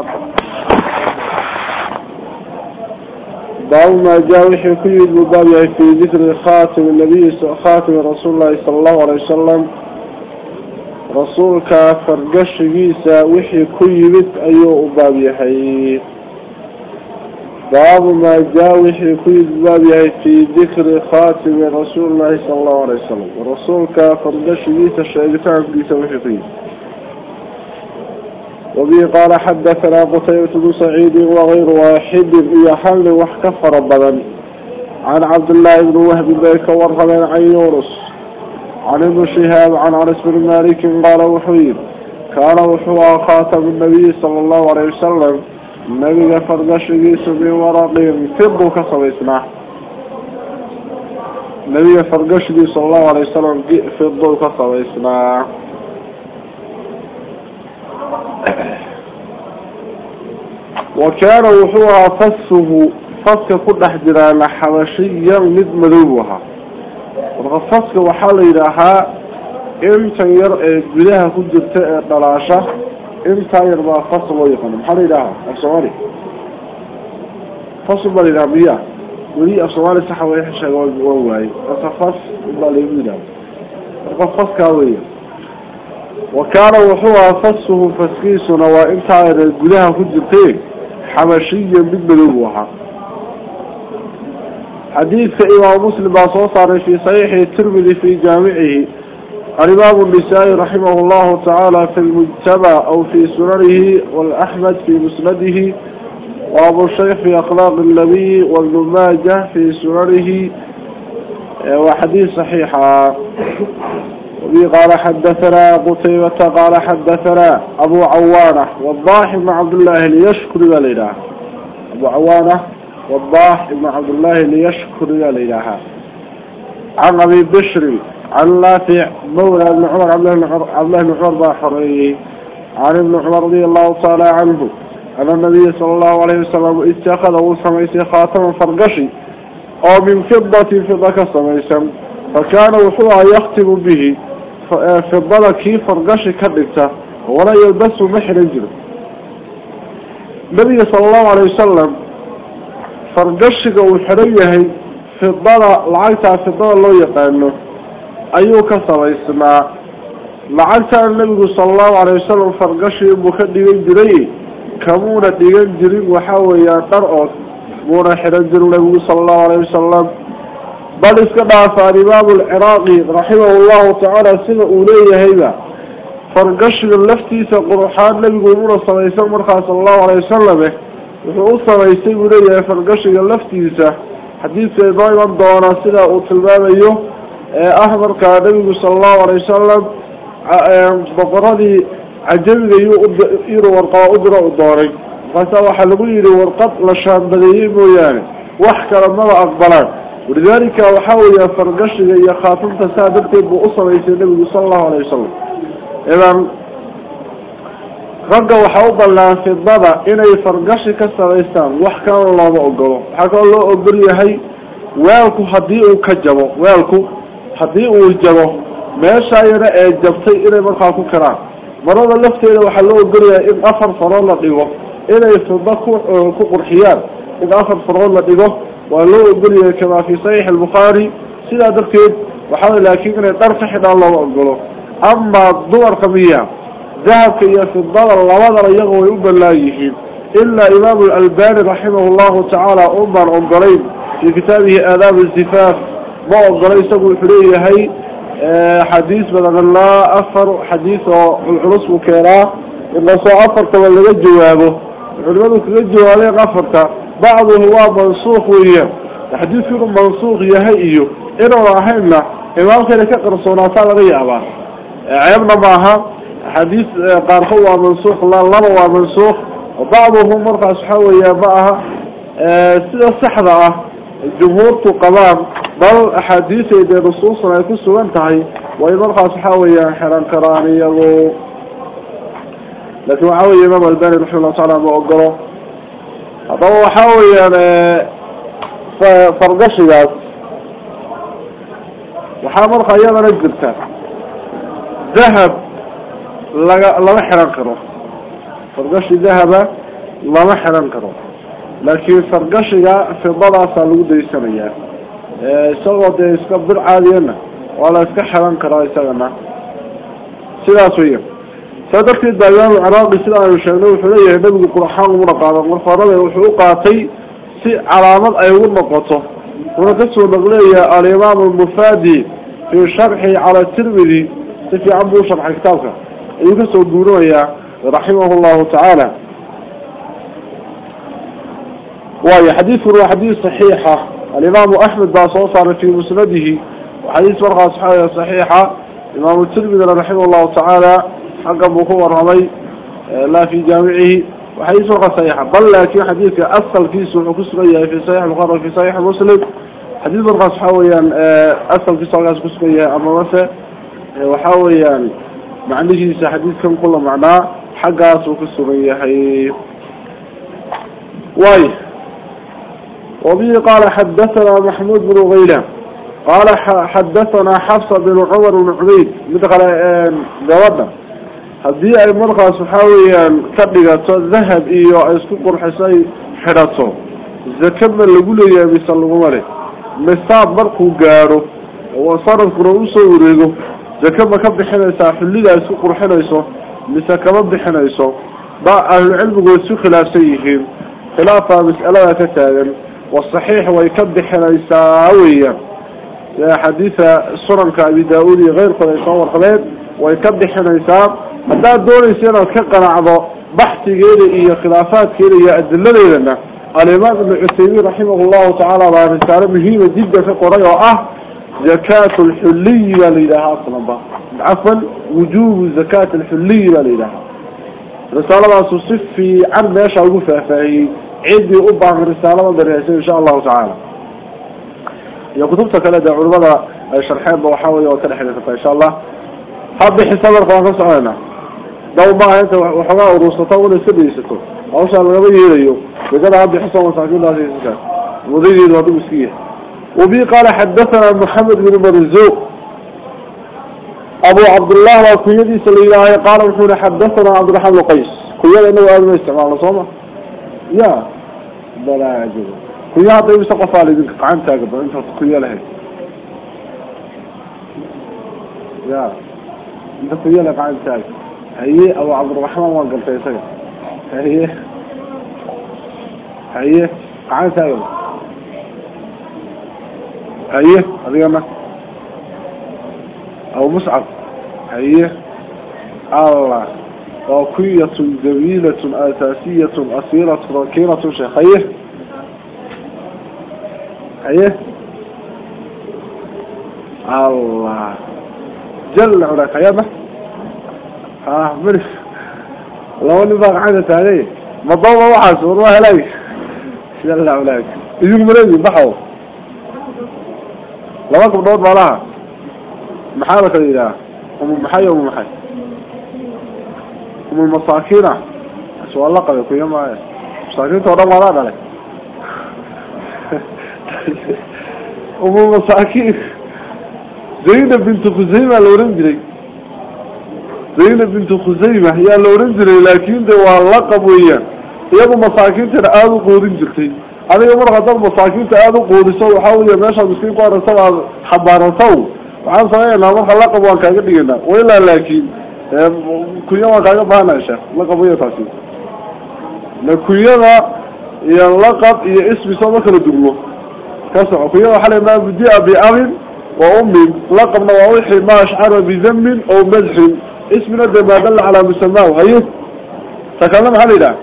الصلاة باب ما جاء وحي كل باب في ذكر خاتم النبي خاتم رسول الله صلى الله عليه وسلم. رسولك فرقش جيسا وحي بيت أيو باب يحيي باب ما جاء وحي كل باب في ذكر خاتم رسول الله صلى الله عليه وسلم. رسولك فرقش جيسا شايفتان جيسا وحي كل وبه قال حدثنا قتيبة بن سعيد وغير واحد يحل وحكفر بدن عن عبد الله بن وهب بيك ورغم عن يونس. عن ابن شهاب عن أنس بن مالك قال وحيد. كان وحوى خاتم النبي صلى الله عليه وسلم. النبي فرقش جيس من ورق فض كصبيسنا النبي فرقش جيس صلى الله عليه وسلم فض كصبيسنا وكان وحوها فسه فسك كل حجران حبشيا مد مدوها وفسك وحال إلها إمتى ير جلها كجرت دلاشة إمتى يربى فصل ويقن محال إلها الصواري فصل بالإلهامية ولي الصواري سحوى يحشى وواي فصل بالإلهامية فصل كاوية. وكان وحوها فسه فسكيسنا وإمتى ير جلها كجرتين حبشيا بالملوحة حديث إمام مسلم صار في صحيح الترمذي في جامعه. الإمام النسائي رحمه الله تعالى في المجتمع أو في سننه والأحمد في مسنده. وأبو الشيخ في أخلاق النبي وابن ماجه في سننه. وحديث صحيحة. وبي قال حدثنا قتيبة قال حدثنا أبو عوانة والضاح بن عبد الله ليشكر لله أبو عوانة والضاح بن عبد الله ليشكر لله عن أبي بشر عن لافع مولى بن عمر عبد الله بن عمر باحري عن ابن عمر رضي الله تعالى عنه أن النبي صلى الله عليه وسلم اتخذ سميسي خاتما فرقشي أو من فضة فضة كسميسا فكان وحوها يختم به فضل كي فرقش كدغتا ولا يلبس محرن جر النبي صلى الله عليه وسلم فرقشك وحريه فضل لعيتا فضل لو يقانو أيو كسبيسنا لعيتا النبي صلى الله عليه وسلم فرقشي بخدغن جري كمونا دغن جري waxa weeyaa dar oo moona xiran jir nabiga sallallahu alayhi wasallam بل اسكدعف الإمام العراقي رحمه الله تعالى سنة أولية هيدا فرقش اللفتي سقرحان نبي قولون الصميسان مرخى صلى الله عليه وسلم. وحقو الصميسان أولية فرقش اللفتي سا. حديث إبراهيم الدوانا سنة أتلباب أيوه أحمر كان نبي صلى الله عليه وسلم. بقرادي عجبه walidaalika waxaa weeya fargashiga iyo khaatunta saa darteed buu u samaysay nebigu sala allahu alayh wasalam idan ragga waxaa u ballaan fidada inay fargashi ka samaystaan wax kalena looma ogolo waxaa kaloo loo ogol yahay waalku haddii uu ka jabo weelku haddii uu jabo meeshaayana ee jabtay inay markaa ku karaan. Marada lafteeda waxaa loo ogolyahay in afar farood la dhigo inay fidba ku ku qurxiyaan in afar farood la dhigo ولو أقول كما في صحيح البخاري سيدا دركيد وحاول لكن أن يطرف حدا الله أقوله أما الدور قبية ذهب كي في الضلال الله وضر يغوي أبا لا يحيد. إلا إمام الألباني رحمه الله تعالى أمر أمقرين في كتابه آداب الزفاف. ما أمقرين سبو حليه هي حديث بدل الله أفر حديث العرس وكيراه إن سو أفر تولد جوابه. العلماء كذا جوابه غفرته بعضه هو منسوخ وياه الحديث يقول منسوخ يهيئه إنه راحينا إمام كان كقر صناصال غيابا عيبنا معها. حديث قال هو منسوخ لا الله هو منسوخ. وبعضهم مرقى صحوة يابعها سيدة سحرة الجمهور تقضام بل أحاديث إذا صلى الله عليه وسلم انتهي. وإن مرقى صحوة حران كراني لكن وحاول إمام الباني رحمه الله تعالى هذا هو يعني فرقشيات وحامر خياما نجلتها ذهب لما حران كره فرقشي ذهب laakiin sargashiga fidadaasaa lagu daysanayaa isagoo dee iska bir caadiyana waa la iska xiran karaa isagana sidaas weya سادرت الدعيان العراقي سلعة وشغلة وحنا يهدم القرحة ومرقابة. ومرفارة وحقوق قاتي سي علامة أيوه النقطة ونكسر مغلية الإمام المفادي في شرحي على الترمذي في عمو شرح كتابك يكسر أيوة دونوية رحمه الله تعالى. وهي حديث هو حديث صحيحة. الإمام أحمد با صوصر في مسنده. وحديث ورقة صحيحة صحيحة. إمام الترمذي رحمه الله تعالى. حقا بكو ورمي لا في جامعه. مرقى صحيحة بل لكن حديث أصل في سنة كسرية في صحيح البخاري في صحيح مسلم. حديث مرقى صحويا أصل في صحيح كسرية أما مثلا وحاويا معنى حديث كم كل معناه حقا سوكسرية هي واي. وبه قال حدثنا محمود بن غيلان قال حدثنا حفصة بن عمر بن عبيد. مدخل جوابنا؟ هذه أي مرقى سحاويا كبقى ذهب إيو أسكو قرحسي حرطو زكبنا اللي قولوا يا بيسا اللغمالي مستعب مرقو قارو وصارت قرؤوسه وريقو زكبنا كبد حنيسا حليدا أسكو قرحنيسو مسا كبد حنيسو ضاء أهل العلم قوسو خلاف سيهين خلافة مسألة كتاغن والصحيح ويكبد حنيسا ويا حديث السرن كأبي داود غير قد يصور خليل هذا الدور يصير كقنا عضو بحث غير إيا خلافات غير إيا أدلة لنا الإمام ابن عثيمين رحمه الله تعالى رسالة مهمة جدا في قرية وأه زكاة الحلي والإله أصلا عفوا وجوب زكاة الحلي والإله رسالة ما تصف في عن ما يشعر فهي عدي أبع من رسالة الرئيسين إن شاء الله تعالى يا كتبتك لدى علماء الشرحين وكذا حديثة إن شاء الله هذا حساب القوانين سعينا لو ما أنت وحواء ورسطة ولا سبي ستو أو شاء الله يبيه ليو وقال هذا حساب وساكين الله سكان مضيجي الوضوء مسكية وبي قال حدثنا محمد بن مرزوق أبو عبد الله وكيدي عليه قال وحول حدثنا عبد الرحمن قيس كيدي أنه أبو استعمال صومه يا بلا يعجب كيدي طيب سقفا لذلك قعان تاقب انت كيدي لهي يا انت كيدي لك قعان تاقب هي أبو عبد الرحمن وقلت يسير هي هي قعان تاقب هي هذه أو مصعب هي الله. وقية جميلة أساسية أصيلة راكينة شيخية هي الله. جل علاك يا ها مرف لو اني باق عادة عليه مضوة وحس والله لك جل علاك يجيك مريض بحو لما كبدود مالها محالة إله أم محي وأم محي أم المساكين سؤال الله قبل كل يوم مساكين تورا مراد عليك أم المساكين زينب بنت خزيمة لورنجري زينب بنت خزيمة هي لورنجري لكن ده واللقب ويا يابو مساكين تنقادوا قودين جرتي أنا يوم رغضان مساكين تنقادوا قودسوا وحاولوا يماشا مسكين قارسوا حبارسوا waxaan sameeynaa marka laqab waan kaaga dhigaynaa wailaa laakiin kunya waan kaaga baahana sheekh laqab iyo taasi na kunyada iyo laqab iyo ismi soo ma kala dugmo ka soco kunyada waxaa leemaa budia biabin wa ummin laqabna waa wixii ma اسم ندى ما دل على مسماه أيوه تكلم حليلا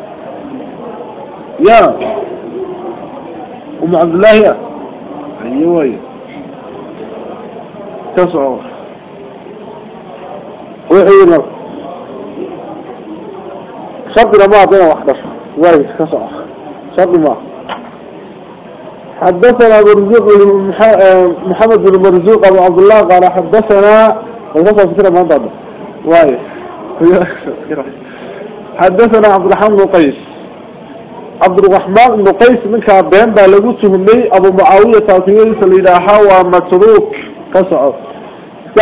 يا. أم عبد الله يا. أيوه تسعر وحينا. صدر ما أعطينا واحدش وايه تسعر صدر ما. حدثنا برزوق آه، محمد بن مرزوق أبو عبد الله قال حدثنا وقفت كده ما انضبط. واي حدثنا عبد الرحمن بن قيس. عبد الرحمن بن قيس من كابين بالغوته مني أبو معاوية تاكيين سليلاها ومتروك. كسعه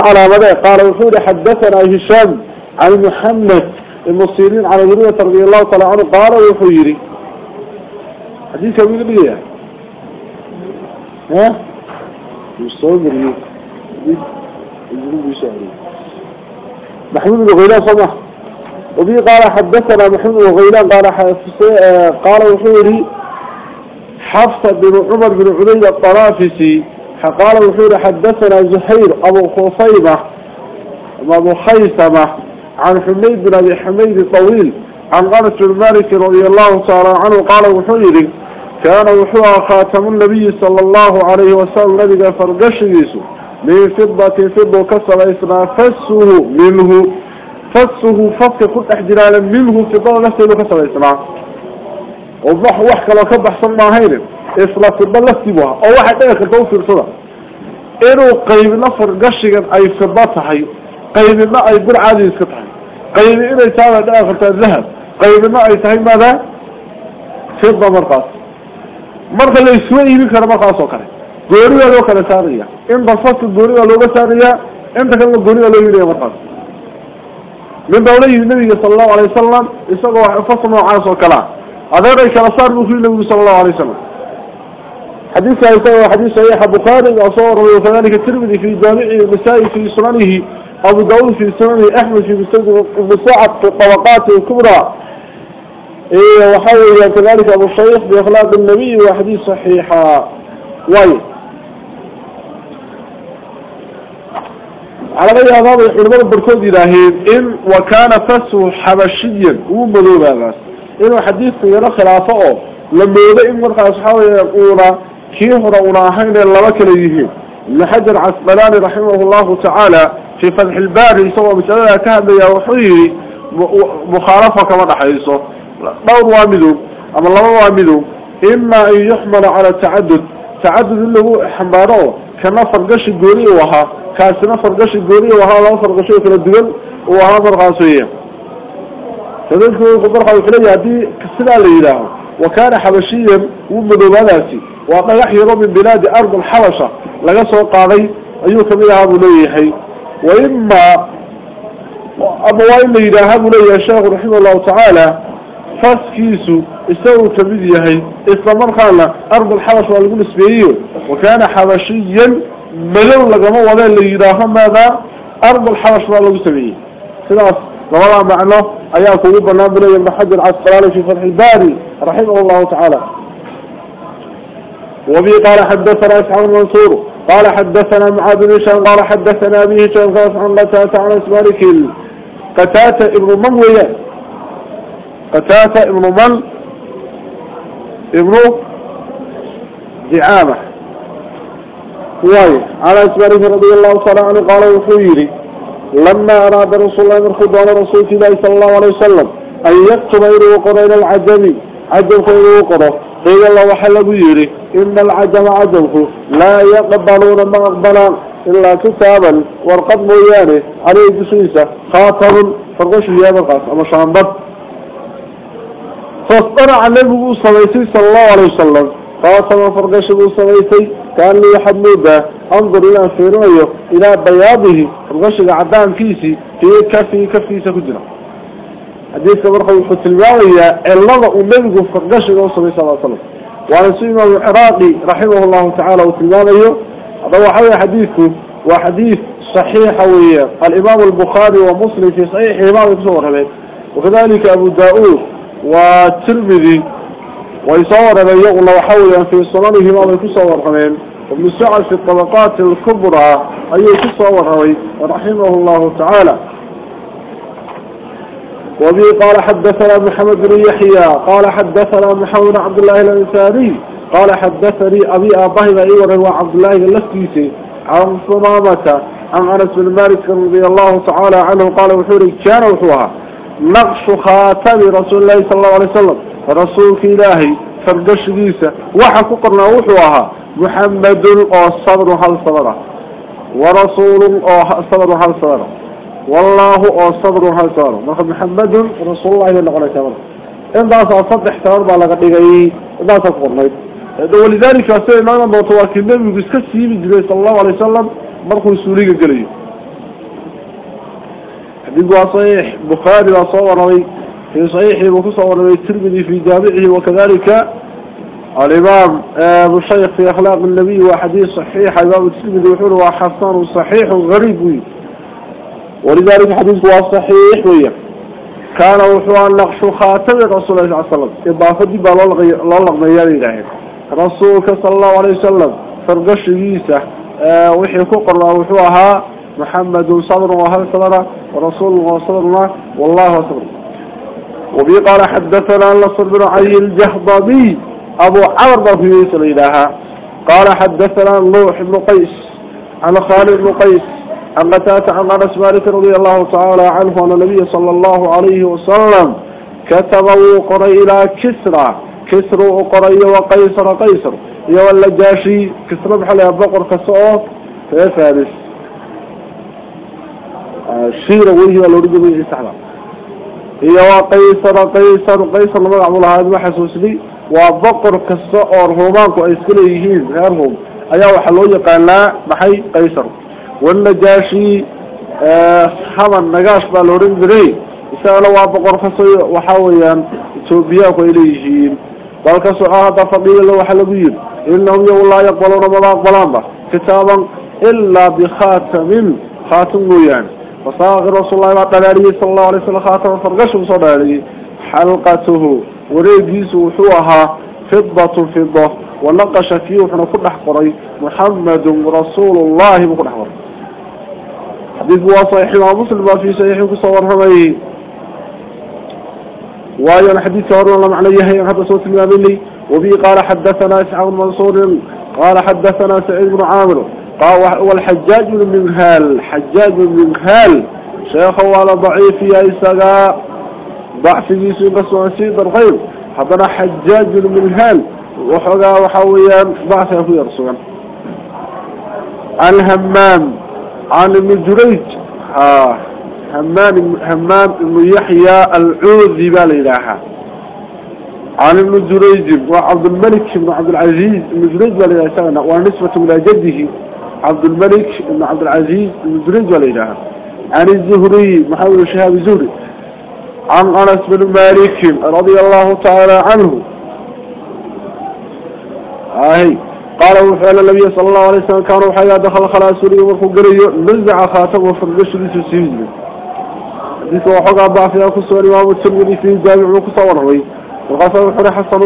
على مدى قال وحود حدثنا هشام عن محمد المصيرين على ذرية رضي الله تعالى عنه قال وحيري. حديث كم يقول ها؟ يصور محمود بن غيلان صمح. وبي قال حدثنا محمود بن غيلان قال قال وحوري حفصة بن عمر بن عبيد الطرافسي. قال وحوري حدثنا زهير أبو خصيبة أبو خيثمة عن حميد بن أبي حميد الطويل عن غنس بن مالك رضي الله تعالى عنه. قال وحوري كان وحوها خاتم النبي صلى الله عليه وسلم الذي فرقش يسو من فضة فضة كسر إسنا فسه منه. فسه فك كل احجلالا منه فضة نفسه كسر إسنا وضح وحكا لو كبح صنع هينم إسلا فضة لفتبها أو واحد إيه خلطه في الصدى إنه قيب نفر قشيقا أي فضتها قيب ما أي بر عادي يسكتها قيب إنه يتابع داخل الذهب قيب ما أي تهي ماذا؟ فضة مرقص. marka la isma iibin karo markaas oo goorigaa loo kala saaraya in basaska goorigaa looga saaraya inta kalena goorigaa loo yidhaya markaas min baa ula yimid nabiga sala allahu alay wasalam isagoo fasl noocaas oo kalea adeeray kala saar buu ku yii nabigu sala allahu alay wasalam xadiidka isaga waa xadiis saxiixa bukhaari waa soo warramay wakadalika tirmidi fi jaamici nasaa-i fi sunanihi abu daawud fi sunanihi axmed fi musnad ibn sacad fi tabaqaati kubra إيه وحاول كذلك أبو الشيخ بإخلاق النبي وحديث صحيحة واي على غير هذا العلماء البركود إلهين إن وكان فسه حبشيا ومدوب هذا. إنه حديث يرى خلافه لما يبدأ إن مرخى أصحابه يقول كيف رأوناهين لما يجيهم لحجر عسقلاني رحمه الله تعالى في فتح الباري سوى مسألة كهذا يا وحيه مخالفة كما نحيصه. دور وامدو أما الله وامدو إما أن يحمل على التعدد تعدد اللي هو حمباره كما فرقش الجوري وها. كاسنا فرقش الجوري وها لا فرقش في الدول وها فرقاسية فذلك قدر حول خليه هذه كسلا لإله وكان حبشيا ومدو بناسي وقال يحيى من بلاد أرض الحبشة. لقصوا قاضي أيوه كمية أبو ليحي وإما أبو وائل لإله أبو ليه الشيخ رحمه الله تعالى. فاسكيسو استوى كبير يهي. استمر خالا أرض الحبش والقول ملو لقما ولا اللي يداهم ماذا؟ أرض الحبش والقول اسبيعيه خلاص لولا معنى أياكم يبنى بني المحج العسقلاني في فتح الباري رحمه الله تعالى. وبي قال حدثنا إسحاق منصور قال حدثنا معاذ بن هشام قال حدثنا به هشام قال عن قتاتة عن اسمارك قتاتة ابن منوية قتاتة ابن من؟ ابن دعامة واي. على اسمارك رضي الله تعالى عنه قال وحويري لما أراد رسول الله مرخد على رسول الله صلى الله عليه وسلم أن يكتب إلى وقر إلى العجم عجم خير وقرة. قيل الله وحل بيري إن العجم عجمه لا يقبلون ما أقبلان إلا كتابا ورقد مويانه عليه جسيسة خاطر فرقش يا برقص أما شامبط فاصطنع النبي صلى الله عليه وسلم. خاطر فرقش بو صليتي كان لي حموده أنظر إلى فيرويه إلى بياضه فرقش عدان كيسي في كفي كفي سكجرا حديث مرخو الواوية اللغة النبي فرقش بو صلى الله عليه وسلم. وعن سيما العراقي رحمه الله تعالى وتلمانيه هذا حوي حديثه وحديث صحيح ويا الإمام البخاري ومسلم في صحيح إمام يتصور وكذلك أبو داود والترمذي ويصور أن يغلى حولا في صنمه ما يتصور كمان وابن سعد في الطبقات الكبرى أي يتصور رحمه الله تعالى. وبه قال حدثنا محمد بن يحيى قال حدثنا محمد عبد الله الأنساري قال حدثني أبي أباه أيوة وعبد الله اللفتيسي عن صمامة عن أنس بن مالك رضي الله تعالى عنه قال وحوري كان وحوها. نقش خاتم رسول الله صلى الله عليه وسلم. رسولك إلهي فرقش ديسة. وحكو قرنا وحوها محمد أو صبر صبره. ورسول أو صبر هل صبره. والله أو صبر صبره. محمد رسول الله إلا قال كبر إن ذا صدح تغرب على قدقائي إن ذا صدق ولذلك أسأل إمام المتواكي النبي بسكسي من صلى الله عليه وسلم. مرخو السورية قليه حديث صحيح بخاري وصور في صحيح وصور الترمذي في جامعه وكذلك الإمام أبو الشيخ في أخلاق النبي وحديث صحيح إمام الترمذي يقول وحسن صحيح غريب. ولذلك حديث هو صحيح ويا. كان وحوان نقش خاتم رسول الله صلى الله عليه وسلم. إضافة دي الله لغميان إلهي رسولك صلى الله عليه وسلم فرقش يسه آه وحي كقر وحوها محمد صبر وهل صبر. ورسول الله صبر الله والله صبر وبي قال حدثنا نصر بن علي الجهضبي أبو عمر بن يوسف إلها قال حدثنا نوح بن قيس عن خالد بن قيس عن قتادة عن أنس مالك رضي الله تعالى عنه أن النبي صلى الله عليه وسلم كتب وقرأ إلى كسرى كسر وقرأ وقيصر قيصر. يولى جاشي كسر بحل بقر كسوف في فارس الشيرة وهي الأرض من إستحباب هي وقيصر قيصر قيصر لما عبد الله هذا حسوس لي. وبقر كسر هومانكو أي سكليهين غيرهم أيها وحلو يقال لا محي قيصر. والنجاشي حمى النقاش بالورين ذري إسأل waa boqor kasoo waxa weeyaan Itoobiyaanku ay leeyihiin dalka su'aada fadhiga waxa lagu yiri innahum la yaqbaluna ma aqbalanba kitaaban illa bi khatamin khatam weeyaan fasaaqir rasuulullaahi sallallahu alayhi wasallam khatam farqashu soo dhaaliyay halqatuhu wareegiisu wuxuu ahaa fidatu fidda ونقش فيه وحنا كل حقري محمد رسول الله بكل حقري حديث هو صحيح ومسلم في صحيح كصور رميه وأيضا حديث صور الله معنى يهي حتى صوت الماملي وبي قال حدثنا إسحاق منصور. قال حدثنا سعيد بن عامر. قال والحجاج بن منهال حجاج بن منهال. شيخه على ضعيف يا إساقا. ضعف يسوع بس الغير حضر حجاج بن منهال. وحقا وحويا ضعف يا رسول عن همام عن ابن جريج. ها همام همام بن يحيى العوذي بالإلهة عن ابن جريج. وعبد الملك بن عبد العزيز. بن جريج بالإلهة ونسبة إلى جده. عبد الملك بن عبد العزيز جريج بالإلهة عن الزهري محمد الشهاب الزهري. عن أنس بن مالك رضي الله تعالى عنه. هاي قال وفعل النبي صلى الله عليه وسلم كانوا حيا دخل خلاص سوري ومركو قريو نزع خاتم وفرقش ليسو سيجي حديث وحقا ضعفها كسور إمام الترمذي في الجامع وكسور روي وقصر وحر حسن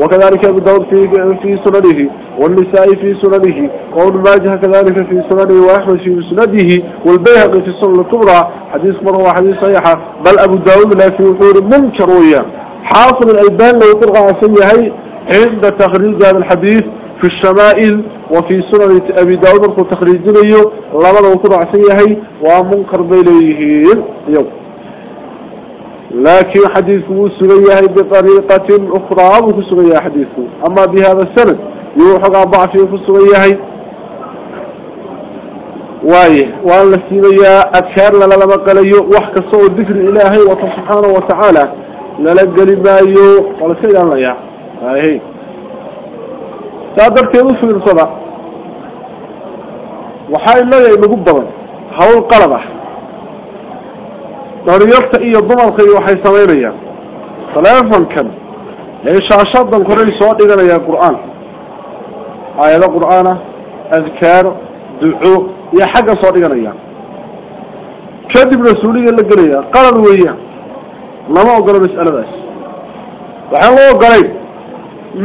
وكذلك أبو داود في في سننه والنساء في سننه وابن ماجه كذلك في سننه وأحمد في سننه والبيهقي في السنة الكبرى. حديث مرة وحديث صحيحة. بل أبو داود لا في وحور منكر وياه. حاصل الألبان لو تلغى عسيه عند تخريج هذا الحديث في الشمائل وفي سنن أبي داود مركو تخريجينيو لبدا وكو عسيه ومنكر بيليه يوم لكن حديثه سريه بطريقة أخرى وكسريه حديثه. أما بهذا السند يوحق ضعفه كسريه وايه وأن لسينيا أذكار لما قليو وحك الصوت ذكر الإلهي وسبحانه وتعالى. للقل ما يو قال سيدا الله يا. هاي تقدر كيف في الصلاة وحاي الله يبقى بضبا هو القلبة. دوريالتا iyo dumarka iyo waxay sameynayaan telefonkan ee shaashadan koray soo dhiganaya quraan aayado quraana adkaar duco iyo xagga soo dhiganaya kadib rasuuliga la gelaya qalad weeyaan lama ogolo mas'aladaas waxaan loo ogolay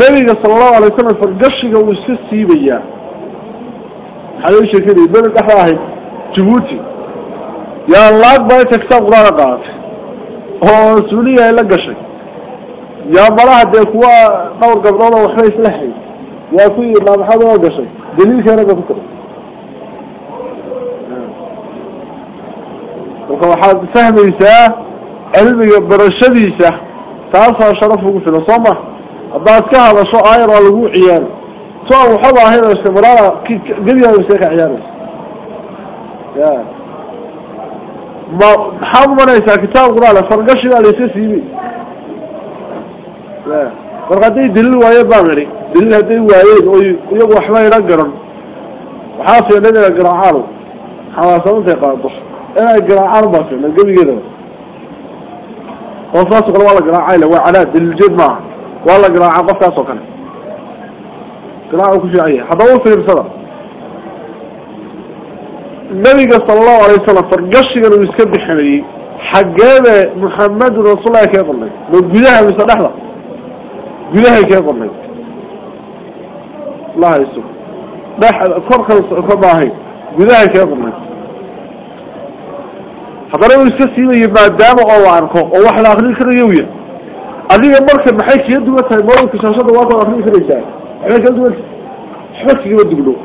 nabiga sallallahu alayhi wasallam fargashiga uu iska siibaya xalay sheekadii bal dhaxda ahayd Djibouti oo suuliya la gashay yaa malaha de kuwa dhowr gabdhood oo waxba isla hay yaa ku yidhi maxaad oo gashay daliilkeena ka fikir marka waxaad fahmaysaa cilmiga barashadiisa taasaa sharaf ugu filan soo ma haddaad ka hadasho aayar waa lagu ciyaaro so aan waxaba ahayn istimraara gebigaa iska ka ciyaaraysa ya ma maxaa umanaysaa kitaabkuna ale fargashiga laysa siibay? Marka hadday daliil waaye baan idhi daliil hadday waayeen oy iyagu waxba idan garan. Waxaa filan inay garaacaan. Xamaasad intay qaado inay garaacaan baa filan gebigeedaba oo saas kale waa la garaacayla waa cadaad daliiljeed maaha. Waa la garaacaa qofkaas oo kale. Garaacu ku fiican yahay. Haddaba u fiirsada. نبيك صلى الله عليه وسلم فرقشك أنه يسكب حمي. حقابة محمد رسول الله كيف الله من قدها مثل أحلى قدها كيف الله الله يسوك لا حد أكبر خلص أكبر قدها كيف الله حضر أنه يسكب سينا يبنى الدامة الله عنك الله حلا أخليك ريوية أخليك أمرك محيك يدوك مولك شاشات الله أخليك ريسان أخليك أدوك شبكك يبدو بلوك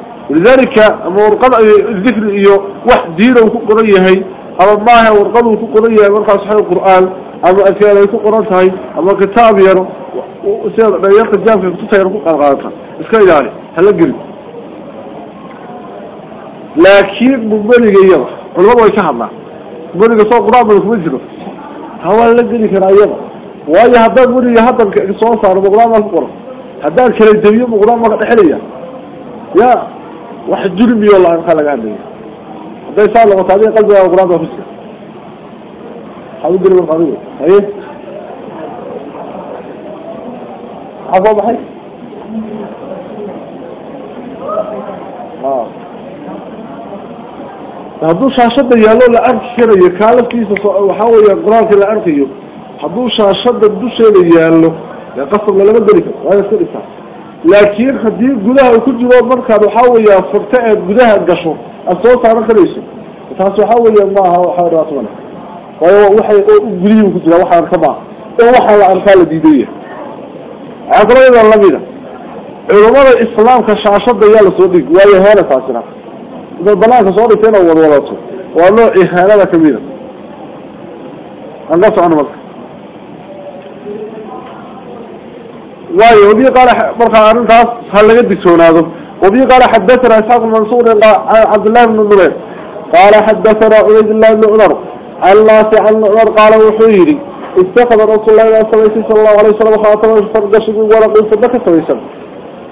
qoran yahay ama maaha warqad uu ku qoran yahay markaas waxa qur'aan ama afyaal ay ku qoran tahay ama kitaab yar sida dhayarka jaamka ku tahay ku qalqaata iska ilaali hala geli laakiin mubaliga iyada culimadu way ka hadlaan guriga soo quraan bada kuma jiro hawaa la geli karaa iyada waayo haddaan guriga hadalka soo saaro muqraan baa ku qoran haddaan kala jabiyo muqraan baa ka dhexelaya ya ka laga hadlaya hadday saa noqoto adiga qalbigaa quraan baa ku jira waxaad u geli marka adigu haye maxaa soo baxay hadduu shaashada yaallo la arki karayo kaalafkiisa waxaa weya qur-aanka la arkayo hadduu shaashada dusheeda yaallo dee qasabna lama geli karo waa iska dhigtaa لكن خدي جذها وكل جذها مركها بحاول يا فرتاء جذها قشوا الصوت على خليش تحس بحاول يا ما هو حارات ولا. وهو وحي جذي وكل جذها وحار كبا وحار أنفال ديدية. عقله ده الله بينا. علماء الإسلام كشاشة ديال صديق. ويا هنا فاسنا إذا بلان كصوت ثنا ورولاته والله إهانة كبيرة. الله سبحانه وتعالى واي وبي قال مرخى عن تاس هل لقد هذا وبي قال حدثنا إسحاق المنصور عبد الله بن النبير قال حدثنا عبيد الله بن عمر الله عن عمر قال وحيري اتخذ رسول الله صلى الله عليه وسلم خاطرا فرقش ورق صدق سويسا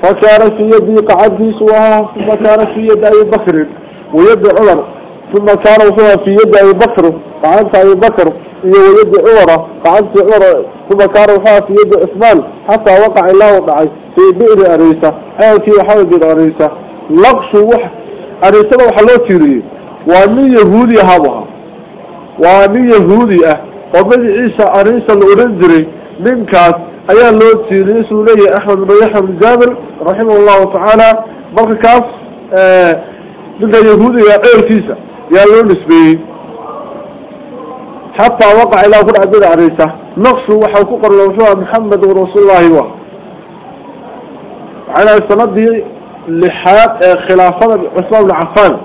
فكان في يدي قعدي سواها ثم كان في يد أبي بكر ويد عمر ثم كان وفيها في يد أبي بكر قعدت أبي بكر ويد عمر قعدت عمر ثم كان وفيها في يد عثمان حتى وقع الله وقعي في بئر أريسة. أي في حوض أريسة. لقش وح أريسة وحلوت تيري. وأني يهودي هذا. وأني يهودي أه. وبدي عيسى أريسة الأورنجري من كاس. ayaa loo tiiriyey suu leeyahay axmed bin yaxya bin jaabir raximah llahu tacaala marka kaas ninka yahuudiga ceelkiisa yaa loo nisbeeyey xataa حتى وقع إلى كل عبد عريسة نقص وحوك قرلو شو محمد ورسول الله هو. على استناد لحق آه، خلافة عثمان عفان.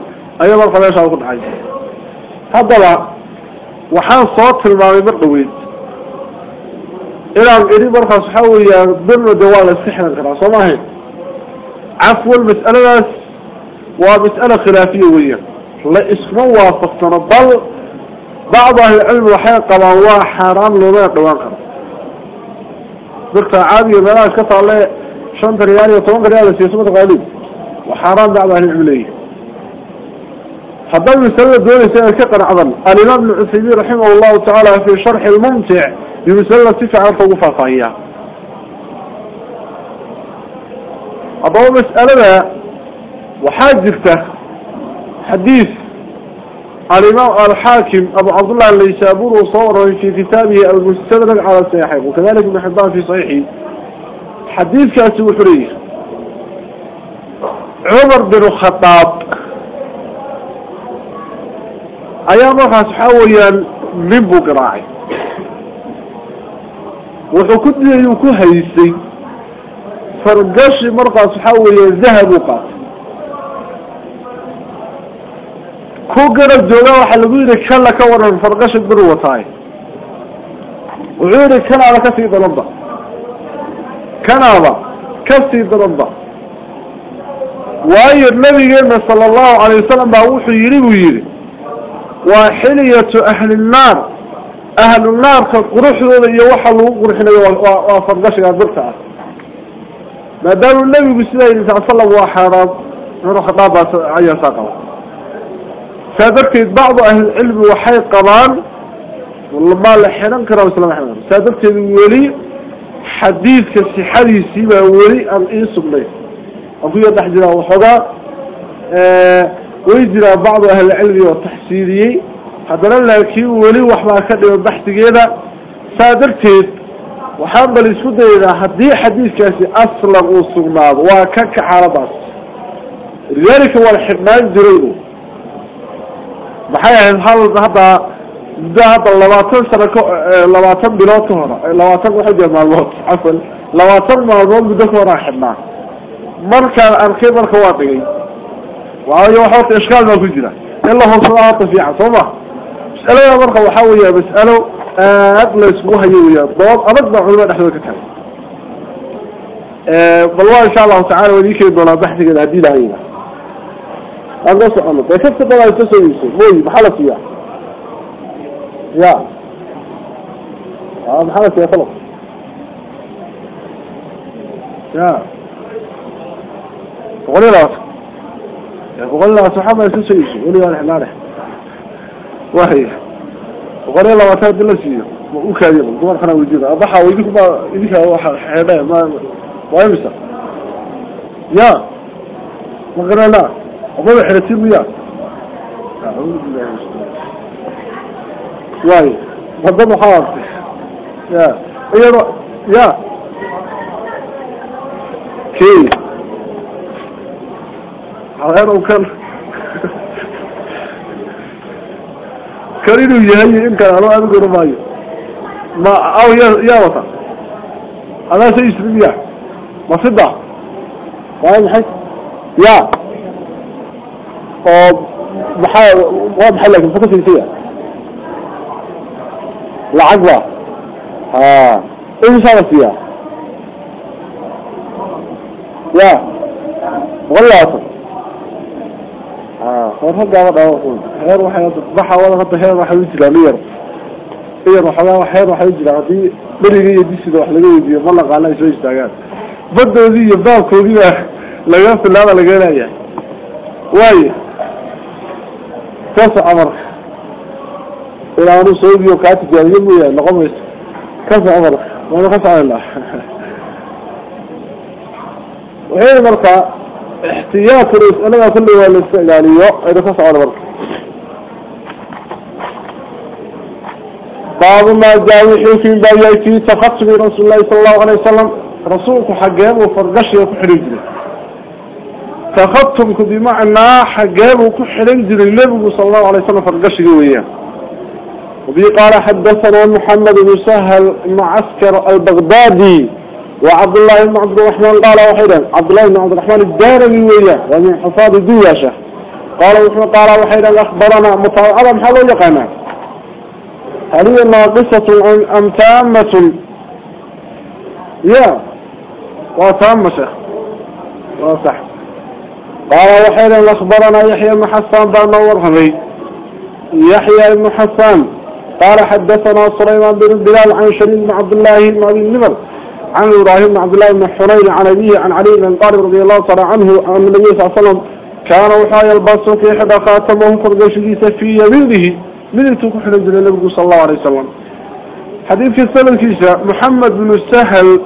أي مرة لا يشعر كل حاجة هذا لا. وحان صوت المامي مرقويد إلى الان مرقى صحوي ضمن دوال السحن الخلاص وما هي عفو المسألة ومسألة خلافية وهي لا إسمه وافقتنا تنبال بعض العلم وحين قبا هو حرام لما يقوانك ذكت عادي الملاج كفى الله شنط رياني وطوانك رياني سيسمة غالي وحرام بعض العلم لي حضر المسألة دولة سيئة كقر عظم الإمام العثيبي رحمه الله تعالى في شرح الممتع بمسألة تفع الطوفة قاية أبو مسألة وحاجفته حديث الإمام الحاكم أبو عبد الله اللي يسابور وصوره في كتابه المستدرك على الصحيح وكذلك ابن حبان في صحيحه. حديث كاسو حرية عمر بن الخطاب. أيام رخص حاوليا من بقراعي wuxuu ku diyayuu ku haysay fargashi markaas waxaa weeye zahab u qaatay كوغر الجولة وحلوين كلا كورا الفرقش البروة تاي وعيري كان على كسي ضربة كان على كسي ضربة وأي النبي يرمى صلى الله عليه وسلم بأوح يريب ويري وحلية أهل النار أهل النار كالقروح يولي يوحلوا قروحنا وفرقش البروة تاي ما دام النبي بسلاه صلى الله عليه وسلم وحرام نروح طابة عيا ساقوا bacdu ahlilcilmi waxay qabaan maa la xiran karaa islam axmed saa darteed weli xadiidka sixadiisii baa weli aan ii sugnay أقول تحجر وحضا ويجرى بعض أهل العلم والتحسيري هذا لكن ولي وحبا كده البحث كده. صادرتيد وحامل السودة إذا حدي حديث كاسي أصلا وصغناد وكك عرباس لذلك هو الحرمان جريده bilood ka hora labaatan waxa jira maalmood cafan labaatan maalmood muddo ka horaa xidhnaa markaan arkay marka waa dhigay waayo waxa horta ishkaal baa ku jira in la hoosada horta fiican soo ma mas'alada marka waxaa weeya mas'alo aad la isugu hayo weya dood adag baa culimada dhexdooda ka tahay bal waa insha allahu tacala waan ii keeni doonaa baxdigeeda haddii ilahay هذا بس كيف تبغى تسوي شيء مو محل فيها. يا. آه محل فيها خلاص. يا. قولي لا قولي لا صحابة تسوي شيء قولي لا حمارة وهي قولي لا وتاد لا شيء وكذا دور خنا وجود أضحى ويجيك ما يجيك حدا ما يمسك. يا. ما قلنا لا أبوه حرتين وياه. واي. هذا محاضر يا. يا يا. كي. هذا وكان. كرينو يهي إن كان أنا أذكر ماي ما أو يا يا وطن. هذا شيء سريع ما صدق. واي حي يا. واضح لك الفكرة اللي فيها. العقبة ها آه. إيه شغل فيها؟ يا. ولا اصل آه. خير حاجة ما تقول خير وحي تطبحها ولا غدا خير وحي يجلى مير خير وحي خير وحي يجلى دي بلي هي دي سيدي وحي لقيت دي ظل قال لي شوي اشتاقات بدأ زي الباب كوريا لقيت اللعبة لقيناها واي. كسر أمر. إلى أنه سعودي وكاتب يعني يمي نقوم كسر أمر. وأنا كسر على الله. وهي مرقى احتياط الاسئلة كله والاستقلالية إذا كسر على باب ما جاء في بايتي تخطب رسول الله صلى الله عليه وسلم. رسولك حقهم وفرقشي وفحرجني تخطبك بمعنى حجاب وكحرن جل النبي صلى الله عليه وسلم فرقش قوية وبي قال حدثنا محمد بن سهل معسكر البغدادي وعبد الله بن عبد الرحمن قال وحيدا عبد الله بن عبد الرحمن الدارمي وياه ومن حفاظ الدواشة قال وحيدا قال وحيدا أخبرنا مطاوعة محلو يقنا هل هي ناقصة أم تامة؟ يا وتامة شيخ وصح قال وحيدا أخبرنا يحيى بن حسان بأن ورهمي يحيى بن حسان قال حدثنا سليمان بن بلال عن شريك بن عبد الله بن أبي النمر عن إبراهيم بن عبد الله بن حنين عن أبيه عن علي بن طالب رضي الله تعالى عنه عن النبي صلى الله عليه وسلم كان وحا يلبس في حدا خاتمه فرقشديس في يمينه من تكحل النبي صلى الله عليه وسلم. حديث في السنة كيسا محمد بن السهل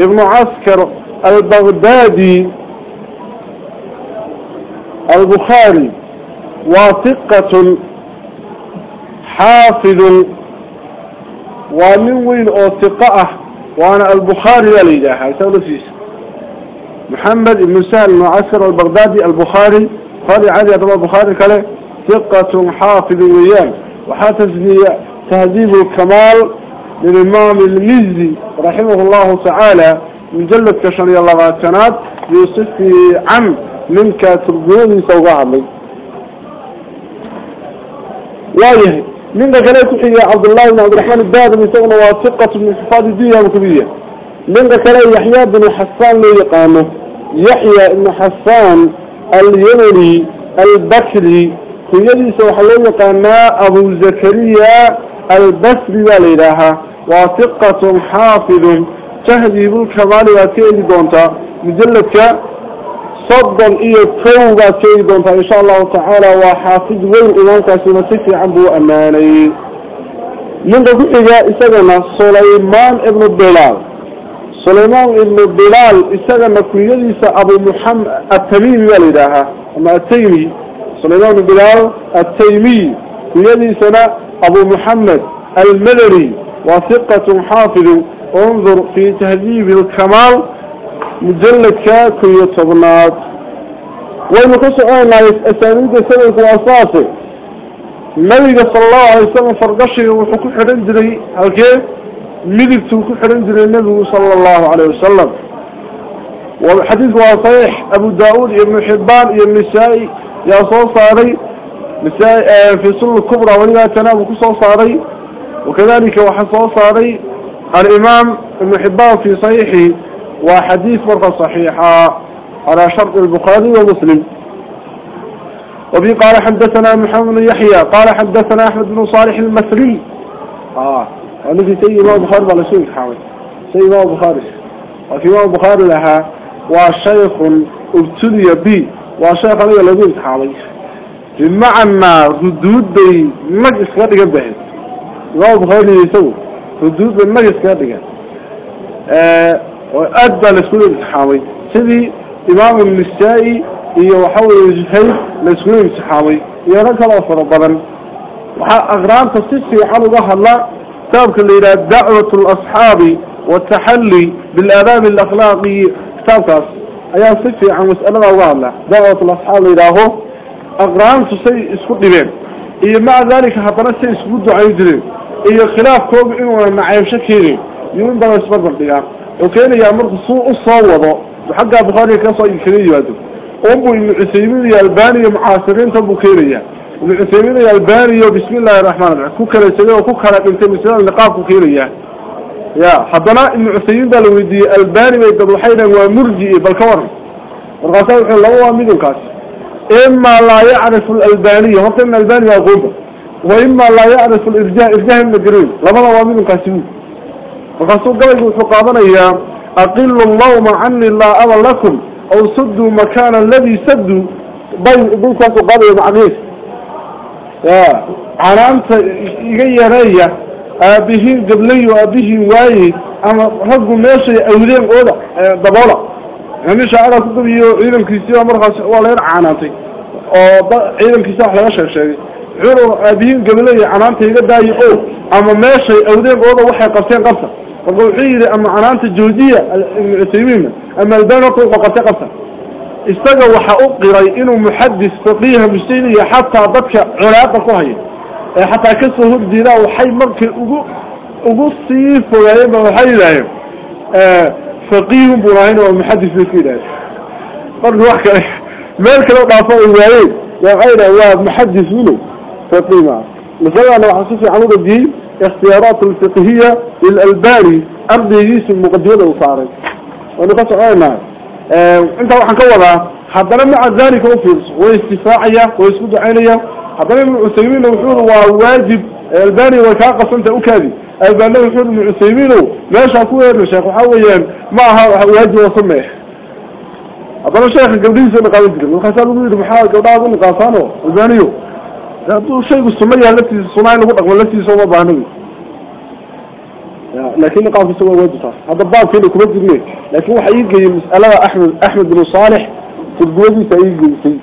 ابن عسكر البغدادي البخاري واثقة حافظ ومن وين أوثقاء وأنا البخاري لليجاحة يسأل محمد بن سهل المعسكر البغدادي البخاري. قال عادي أطبع البخاري قال ثقة حافظ ويان وحاتفني تهذيب الكمال للإمام المزي رحمه الله تعالى مجلد كشري الله غاتنات يوصف عن منك ترجمه سوغا لي وايه من كلا كحية عبد الله بن عبد الرحمن الدادمي سوغنا واثقة من حفاظ الدنيا وكبية من كلا يحيى بن حسان لي يقامه يحيى بن حسان اليمني البكري كيدي سوحلو يقانا أبو زكريا البصري والإلهة واثقة حافظ وكيدي دونتا مجلدك صدن إيه كوغا كيدون فإن شاء الله تعالى وحافظ وين إمانك سنسفي عنه أماني. من ذلك إساقنا سليمان ابن الدلال سليمان ابن بلال إساقنا كويديس أبو محمد التميمي والإلهة أما التيمي. سليمان بن بلال التيمي. كويديسنا أبو محمد المدري وثقة حافظ. انظر في تهذيب الكمال. مجلد كاكو يتصبنات والمكسر أنا أسانيد سنة وأساسي النبي صلى الله عليه وسلم فرقشي وحكو حرين جري. هالكيف مدبت وحكو حرين جري النبي صلى الله عليه وسلم. والحديث صحيح. أبو داود ابن حبان ابن النسائي يا صوص صاري في سنة الكبرى ولذا تنام كسو صاري وكذلك وحصو صاري الإمام ابن حبان في صحيحه وحديث مرة صحيحة على شرط البخاري ومسلم. وفي قال حدثنا محمد بن يحيى قال حدثنا أحمد بن صالح المصري آه الذي سيد إمام البخاري على شيء حاول سيد إمام البخاري وفي إمام البخاري لها وشيخ ابتلي بي وشيخ علي الذي حاول بمعنى ردود بي مجلس كاتب به إمام البخاري يسوي ردود بالمجلس كاتب آه وأدى لسؤول الامتحاوي سيدي إمام النسائي إيه وحول الجهيد لسؤول الامتحاوي يا ركال أفر الضبن أغرام تصيصي حلو بها الله. كتابك إلى دعوة الأصحاب والتحلي بالآذام الأخلاقي. كتابك أيام صفي عن مسألة الله الله دعوة الأصحاب إلى هو. أغرام تصيصي حلو إيه مع ذلك حتى حضرنا سيسبوده عيدين إيه خلاف كوب إنه معي بشكيري يوم دعوة الأصحاب soo u soo wado xagga bukhari ka soo yimaado أبو ابن عثيمين يا الباني معاصرين تبو كيريا ابن عثيمين يا الباني بسم الله الرحمن الرحيم كوكرا سيدي وكوكرا انت مثلا اللقاء كوكيريا يا حضنا ابن عثيمين ده لو يدي الباني ويدبو حينا ومرجئ بالكور الغسال الله هو ميدو كاس إما لا يعرف الألبانية هو إن الألباني يقول وإما لا يعرف الإرجاء إرجاء المجرين لما هو قال يقول فقابنا يا أقل اللوم عني لا أمر لكم أو سدوا مكان الذي سدوا. بين بينكم قبل معقيس يا علامة يغيرية أبيهين قبلي وأبيهين واي. أما رجل ماشي أولين أولا دبولا. يعني شعر كتب عيلم كيسيا مرخص ولا يرعاناتي أو عيلم كيسيا ولا شيء شيء. عيلم أبيهين قبلي علامة يقدر يقول أما ماشي أولين أولا وحي قبتين قبتين. وقوحيري أما عنانت الجودية العثيمين أما البان وقل وقت قصة. استقى وحأقري إنه محدث فقيه مجتيني حتى ضدك علاقة قهية حتى كسه الدلاء وحي مركي الصيف وغيبا وحي لاهم فقيه براهين ومحدث فقيه قرد وحكا مالك لو ضعفوا الوعيد وغيره هو محدث منه. فقيه معه مثلا أنا وحسوسي عنود الدين. اختيارات الفقهية للألباني. أرضي يجيس المقدمة وصاري عينا آه أنت وحن كوضا حضر مع ذلك وفرس وإستفاعية ويسكد عينية. حضر من عسيمين وحور وواجب. الباني وكاقص انت أكادي. الباني وحور من ما شاكوه يا شيخ وحاويا معها واجب وصمح حضر الشيخ القبلين سنة قابل جدا وخسال وقيد محاول قبضاء نقاصانه البانيو هذا شيء السمية التي صنعنا نقول والتي سوى بعنوي لكن قام في سوى وجهه هذا الباب كله كبير جدا لكن حقيقي مسألة أحمد أحمد بن صالح في الجوزي سيجي في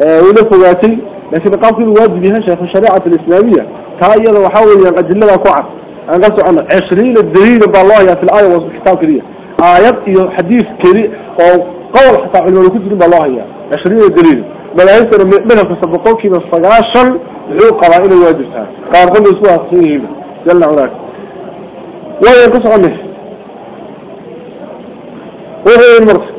ولا فواتي لكن قام في الواجب بها شيخ الشريعة الإسلامية كاية وحاول يقدم لها كعب أنا قصد عن عشرين الدليل بالله في الآية والكتاب كريه آيات حديث كريه أو قول حتى علم الكتب بالله هي عشرين الدليل بلا يسر منها فسبقوك كما فقاشا ذو قرائن الواجبها قال قل اسوها صيهم جل علاك وهي قصة عنه وهي المرس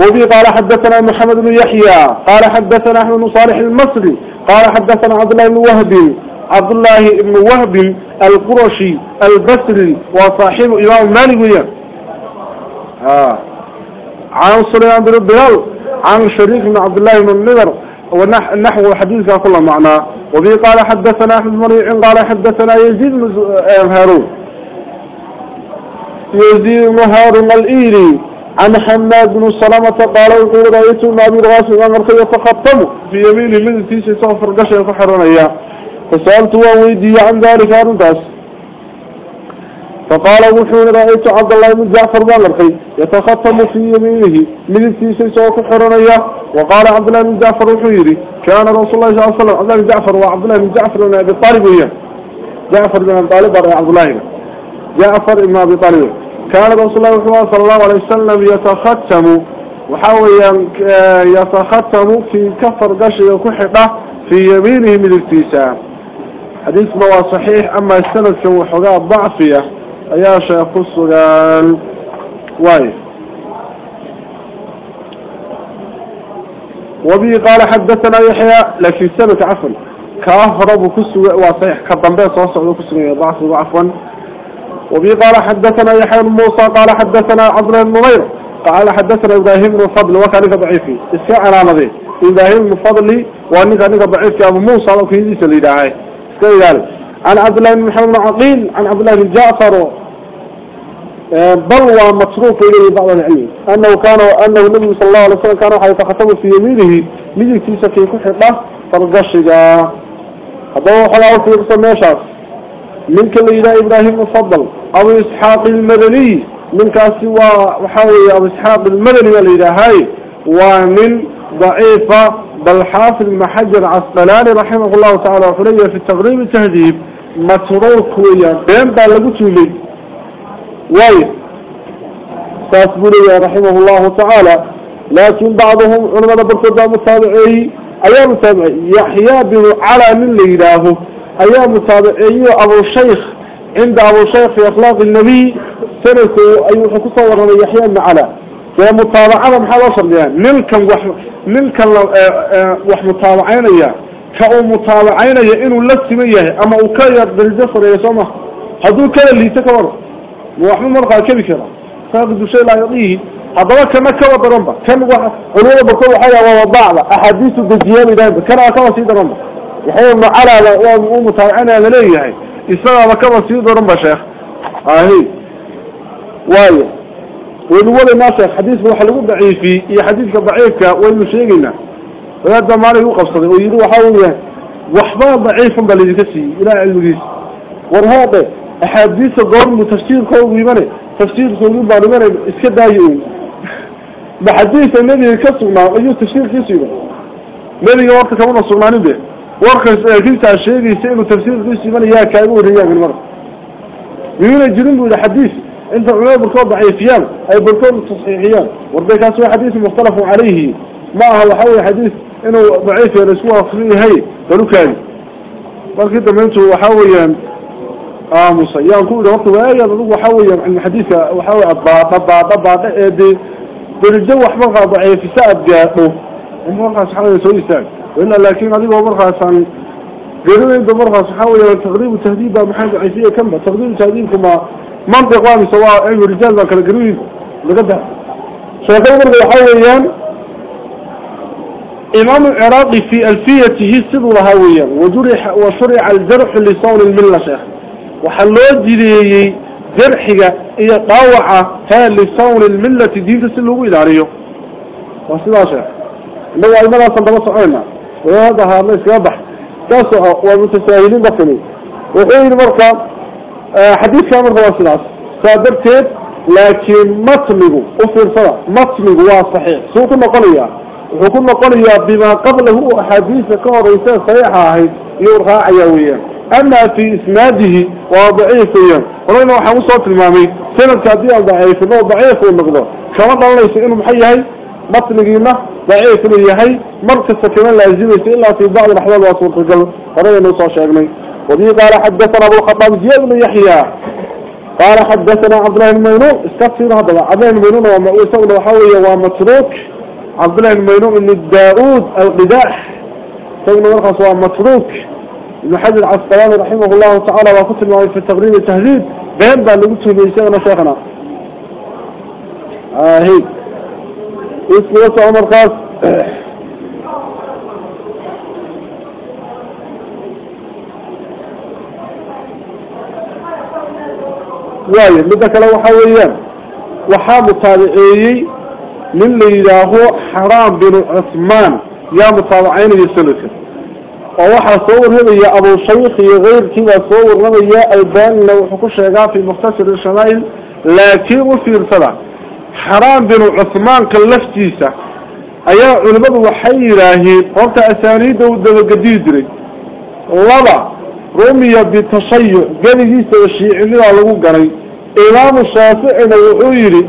وفي قال حدثنا محمد بن يحيى. قال حدثنا احمد بن صالح المصري. قال حدثنا عبد الله بن وهب. عبد الله بن وهب القرشي البصري وصاحب إمام مالك وياه. آه. عن سليمان بن بلال. عن شريك بن عبد الله بن النذر ونحو حديثها كله معناه وفي قال حدثنا أحمد مريع قال حدثنا يزيد بن هارون. يزيد بن هارون الإيري عن حماد بن سلامة قال وقول رأيت النبي الغاسل أمرك يتخطب في يمينه من تيسي قشة يفحرنا إياه فسألت وويدي عن ذلك أرنتاس فقال وحون رأيت عبد الله بن جعفر بن يتختم في يمينه من التيسي سوق حرنية وقال عبد الله بن جعفر وحيري كان رسول الله صلى الله عليه وسلم عبد الله بن جعفر وعبد الله بن جعفر بن أبي طالب وياه جعفر بن أبي طالب عبد الله. جعفر بن أبي طالب. كان رسول الله صلى الله عليه وسلم يتختم وحاول يتختم في كفر قشي كحقة في يمينه من التيسان حديث ما صحيح أما السند كان وحقاء أيا شيخ السؤال واي. وبي قال حدثنا يحيى لكن سنة عفوا. كأفرب كسو وصحيح كالضنبية صوصع كسو ضعف عفوا. وبي قال حدثنا يحيى بن موسى قال حدثنا عبد بن قال حدثنا إبراهيم بن فضل وكان ضعيفي. اسكا على مضي إبراهيم بن فضل وأنك أنك ضعيف أبو موسى وكي يديس اللي داعي اسكا عن عبد الله بن محمد بن عقيل عن عبد الله بن جعفر. بل ومتروك إليه بعض العلم. أنه كان أنه النبي صلى الله عليه وسلم كان ختم في يمينه لجي كيسا كي كحطة فرقشقا هذا هو حلاوة في قصة ميشاس من كل إلى إبراهيم مفضل أو إسحاق المدني. من كاسوا وحاوي أو إسحاق المدني والإلهي. ومن ضعيفة بل حافظ محجر عسقلاني رحمه الله تعالى وحلية في التغريب التهديب متروك ويا بين بالغتو لي واي فاسبولي رحمه الله تعالى لكن بعضهم علماء بركضة متابعي أيام متابعي يحيى بن على من ليلاه أيام متابعي أبو الشيخ عند أبو الشيخ في أخلاق النبي سنة أي حكو صور من يحيى بن على محل أصل يعني ملكا وح ملكا وح متابعين إياه كأو متابعين إنه لسميه أما أكير بالجسر يسمه هذو كلا اللي تكبر. وحنا مرقى كبي كرا فاقد شيء لا يضيه. هذا كما كوا درنبا كم علوه بكل حاجة ووضع أحاديث الدجيان ده كان كما سيد درنبا وحول على ومتابعين هذا ليه هاي إسلام كما سيد درنبا شيخ. هاي واي والأول ما شيخ حديث وحلو ضعيفي هي حديث ضعيف وإنه وهذا ما له يوقف صدق ويدو وحاول وحبا ضعيف بل يكسي إلى علم ورهاده أحاديث قرن تفسير كوي منه تفسير كوي بانو منه اسك دايو بحديث النبي كسرنا أيو تفسير كسيبه نبي وقت كمان صغنانين به. ورقة كنت عشيقي سيئنه تفسير كسيبه يا كايبو رياق المرة يقول الجنين بولا حديث. إنت علماء بركوب ضعيفيان. أي بركوب تصحيحيان. وردي كان سوى حديث مختلف عليه. ما هو حوي حديث انه ضعيف يرسوها فيه هي قالوا كان وكده منتو وحويا آموسا يان كل وقت وآية ضد وحوي عن الحديث وحوي أبا أبا أبا أبا دي بالجو أحمر ضعيف سأب جاءه ومرخص حوي يسوي ساق وإلا لكن هذه مرخص عن قالوا إنه مرخص حوي تقريب التهديد محمد عيسية كم تقريب التهديد كما منطق سواء علم الرجال ذاك القريب لقد شاكل مرخص حويا إمام العراقي في ألفيته سبو هاويا وجرح وشرع الجرح لصون الملة شيخ. وحلو جديي جرحك طاوعة ها لصون الملة دين تسلوه إداريه وصلا شيخ. لو أيضا صندما صعينا. وهذا هذا يسيبح كاسع ومتساهلين بطني وحين مركا حديث كامل رواصلاس صادرتين لكن مطلق أفر صلاة مطلق واصحيح سوق النقلية وكل نقلية بما قبله أحاديث كوريسة صحيحة يورها عيوية. أما في إسناده وضعيفيا ولينا وحاو صوت المامي. سنة كاتية ضعيف. إنه ضعيف والمقدار كما قال ليس إنه محي هاي. مطلقينه ضعيف هاي. مركز كمان لازم إلا في بعض الأحوال وصوت القلب. ولينا نصع شاقني وبه قال حدثنا أبو الخطاب زياد بن يحيى. قال حدثنا عبد الله بن مينون استغفر هذا. عبد الله بن مينون وما وحوي ومتروك. عبد الله بن مينون من الداود القداح. سوى مرخص ومتروك ابن حجر العسقلاني رحمه الله تعالى وكتب معي في التقريب التهذيب بين بقى اللي قلته بيسيغنا شيخنا. آه اسمه وسع عمر خاص وايه مدك لو حويان وحام تابعيي من اللي يراهو حرام بن عثمان. يا مطالعين يسلك. ووحى صور هذا أبو شيخ غير كذا صور هذا أيضان لو حكو شيئا في مختصر الشمائل. لكن في الصلاة حرام بن عثمان كاللفتيسة أيها علماء وحي راهي وقت أسانيد ودب قديدري. لبا رمي قال الشيء اللي لغو قري إمام الشافعي وحيري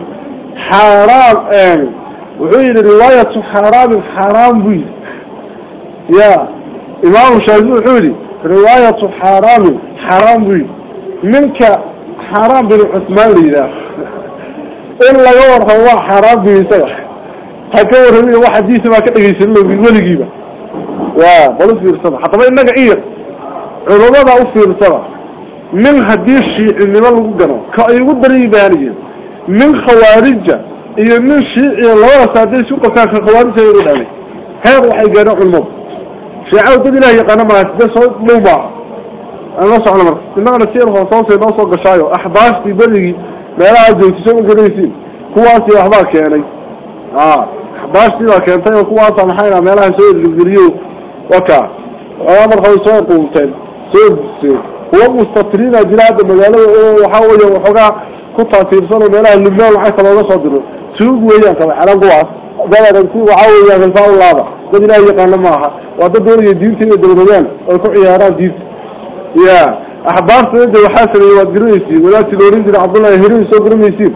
حرام آمن وحيري رواية حرام حرام بي. يا إمام الشافعي وحيري رواية حرام حرام بي. منك حرام بن عثمان لذا إلا يور هو حرام بي سبح هكذا رمي واحد ديس ما كده يسلم بالولي جيبه. وبلو في الصبح حتى إنك عير. علماء أفي الصبح من هدي الشيء اللي ما لقوا قنوا كأيقوا دريبانيين من خوارجة. إيه من شيء الله سادي سوق كان خوارجة يرون عليه هذا وحي قانوا علماء شيعة ودد الله يقانا ما هتدسوا موبا أنا نصع على مرة إنما نسير خصوصي نوصل قشايو أحباش في بلغي ما لا عزو تسوي قريسين كواسي أحباك يعني آه أحباش تيلا كانتين وكواسا محاينا ما لا يسوي الجزريو وكا وامر خوصوه قومتين سوء سوء هو مستطرين جلاد المجالة وحاول وحقا كنت تيرسون ميلها اللبنان وحيث الله صدره سوق ويان كما حرام قواس رمسي وحاول يا غلفاء الله. قد لا يقال معها وهذا دور يدين تين الدرمجان ويكون عياران ديس يا أحبار سيدي وحاسن يوادقريسي ولا تلورين دي عبد الله يهرين سوق رميسين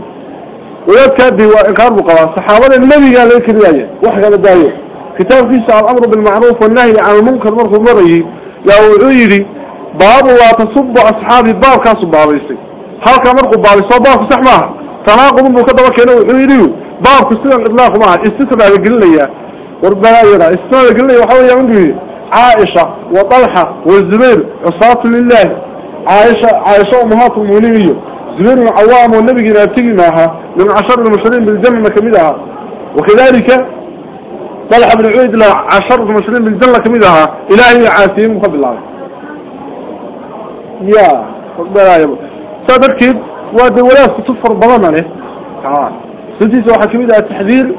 ولا كادي وإقار بقواس صحابة النبي قال لك رياية وحقا لدايه كتاب في سعر الأمر بالمعروف والنهي عن المنكر مرخ مريه يا وعيري. باب لا تصب أصحاب الباب كاسوا بابيسي. هل كمرقوا بابيسوا بابك سحماها تناقضوا مكتبا كانوا يريدوا بابك سنان إطلاق معها استثناء لقلية والبلايرة استثناء لقلية وحاول يعملوا عائشة وطلحة والزبير. عصات لله. عائشة عائشة أمهات المولينية زبير العوام والنبي جنا يبتقي معها. من عشر المشرين بالجنة كميدها وكذلك طلحة بن عيد لعشر المشرين بالجنة كميدها إلهي عاسيم وقبل الله. يا فقبل صدركيد وادي ولا ستفر بضان عليه تعال سنتيس واحد كميدها التحذير.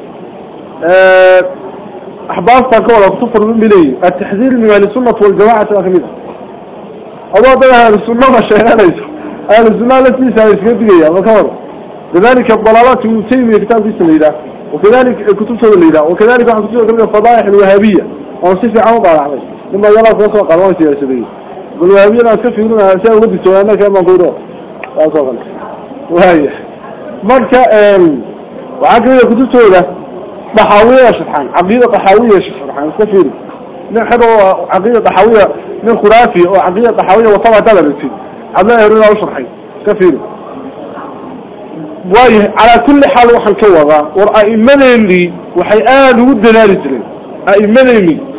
تاكولا ستفر من بلي. التحذير من السنة والجماعة كميدها أبو ده أهل السنة ما شيئا ليس أهل السنة التي سيسكت وكبر لذلك الضلالات المتيمية كتاب في سنة وكذلك كتب سوى الليلة. وكذلك كتب كتب الفضائح الوهابية. ونصيف عمض على عمل لما يرى في وصل قروان سياسية تكفي هنا أشياء ودي سوانا كما نقوله وصل وهي مركة وعقيدة كتب سوى طحاوية شرحان عقيدة طحاوية شرحان كثير من حدو عقيدة طحاوية من خرافي وعقيدة طحاوية وطبعا تلبسي عبد الله يرون شرحين كثير وايه على كل حال وحن كوضا ورأيمنين لي وحي آل ودلال جرين أيمنين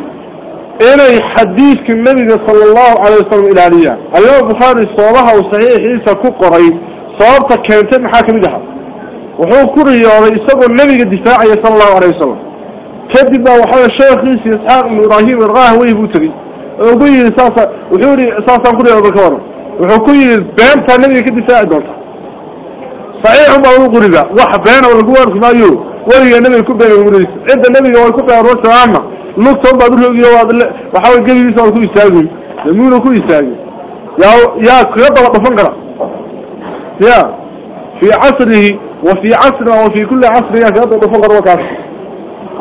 إلي حديث النبي صلى الله عليه وسلم إلى عليا. اليوم بخاري صورها وصحيح إيسا كقري. صورتك كانت محاكم لها. وحو كوري يساق النبي الدفاعي صلى الله عليه وسلم. كذب وحول الشيخ إيسي إسحاق من إبراهيم الغاه ويبوتري وقوي إساسا وحوري إساسا كوري أبو كوري وحو كوري بامتا النبي كدفاع دولتا صحيح ما هو قريبا وحبين والقوار كما يو ولي النبي كبين المريس عند النبي هو الرسل عامة. لقصة بعد له وحاول قبل يسأل كل يستاقل يمون كل يستاقل يا يا كيضا وطفنقرا يا في عصره وفي عصرنا وفي كل عصر يا كيضا وطفنقرا وكاس.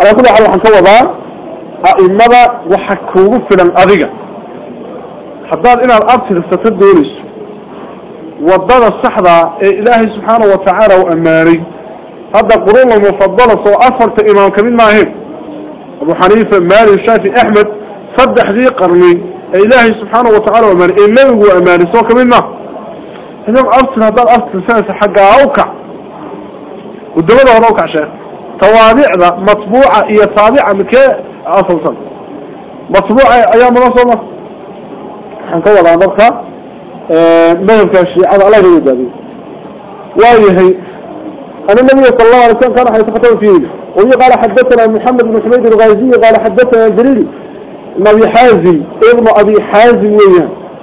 على كل حال وحنكوضا أئمة وحكوه في الأذية حضار إلى الأرض تستفد دوليس وضد الصحبة إلهي سبحانه وتعالى وأماني. هذا قرون المفضلة سوى أفرت إمام كمين معهم أبو حنيفة مالي الشافي أحمد صدح ذي قرني. إلهي سبحانه وتعالى وأماني إمام وأماني سوى كمين معه هذا الأرسل هذا الأرسل سنة حقا أوكع. والدولة هو أوكع شيخ. توابع ذا مطبوعة هي طابعة مكاء أصل سنة. مطبوعة أيام رسول حنكوض عن ذلك مذهب الشيعة على الله يدابي وايهي. أن النبي صلى الله عليه وسلم كان حيث فيه. وهي قال حدثنا محمد بن حميد الغازي قال حدثنا جريري ابن أبي حازم ابن أبي حازم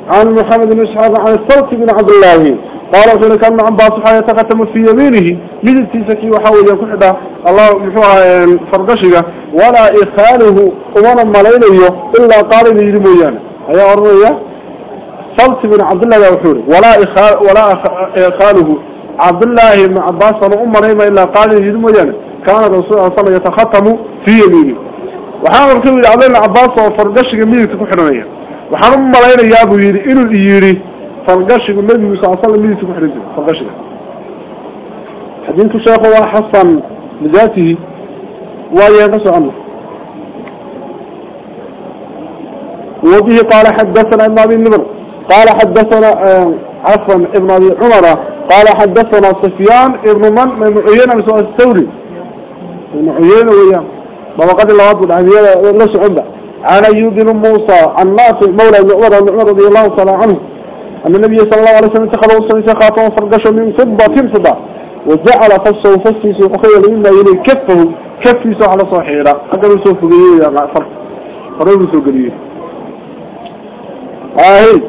عن محمد بن إسحاق عن الصوت بن عبد الله. قال رسول كان عباس حا يتختم في يمينه من التسكي وحاول يكون حدا الله محوها فرقشك ولا إخاله ومن ملينيه إلا قال لي مويانا هيا أرضي صوت بن عبد الله يوحوري ولا إخال ولا إخاله عبد الله بن عباس ولا أم مريم إلا قال لي مويانا كان رسول الله صلى الله عليه وسلم يتختم في يمينه. وحاول كل عبد الله عباس وفرقشك مين تكون حدا وحرم ملينا يا أبو يري إنه يري. فرقشك النبي صلى الله عليه وسلم مين تكون حدا فرقشك. حديث الشيخ هو حسن لذاته ويا عنه وبه قال حدثنا ابن أبي النمر قال حدثنا عفوا ابن أبي عمر. قال حدثنا سفيان ابن من من عيينة من سؤال الثوري. من عيينة وياه وقد الله أبو العبية لسه عنده عن أيوب بن موسى نافع مولى بن عمر بن عمر رضي الله تعالى عنه. أن النبي صلى الله عليه وسلم اتخذ وصل خاتم فرقش من فضة فضة. وجعل فصه وفصه وخير مما يلي كفه كفه على صحيرة أقل سوف قليه يا فرق فرق سوف قليه آهي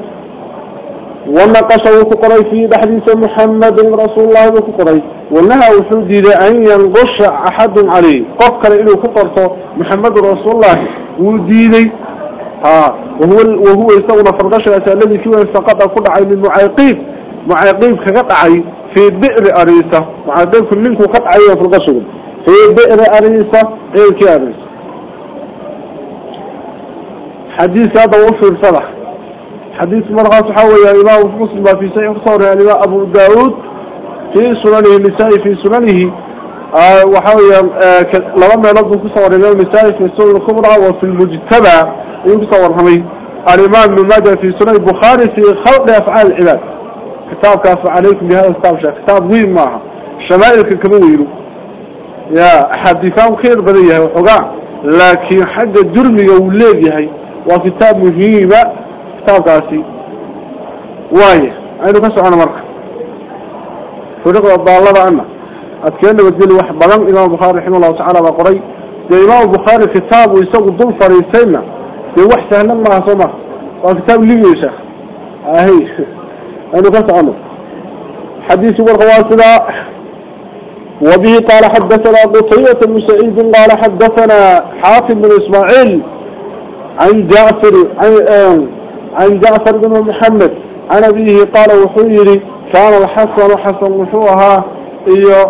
ونقش وكقري في حديث محمد رسول الله وكقري ونهى وحدي أن ينقش أحد عليه قفكر إنه كقرته محمد رسول الله وديني ها وهو وهو يسوي فرقش الذي سقط كل عين من معيقيب معيقيب كقطعي في بئر أريسة. معيقيب منكم قطعي فرقشه في بئر أريسة. غير كارث حديث هذا وفر صلح حديث مرغة حوى يا إمام مسلم في سيء صور يا إمام أبو داود في سننه النساء في سننه آه وحوى آه لما ينظم كصور الإمام النساء في السنة الكبرى وفي المجتمع يصور همي الإمام ابن ماجه في سنن البخاري في خلق أفعال العباد. كتاب كاف عليكم بهذا الكتاب كتاب وين معها. شمائل كبير يا حديثان خير بريه وحقا لكن حق الجرم يوليه وكتاب مهيبة كتاب قاسي. واي. عينه كسر أنا مرق فرق الله عنا أتكلم بدل واحد بلام إمام بخاري رحمه الله تعالى بقري. إمام بخاري كتاب ويسوق ضل فريسينا. يوح سهل ما عصمة وكتاب لي يشخ أهي. عينه كسر أنا حديث ورقوات لا وبه قال حدثنا قطية المسعيد قال حدثنا حافظ من إسماعيل عن جعفر عن آه، عن جعفر بن محمد عن أبيه قال وحيري كان الحسن حسن وحوها إيو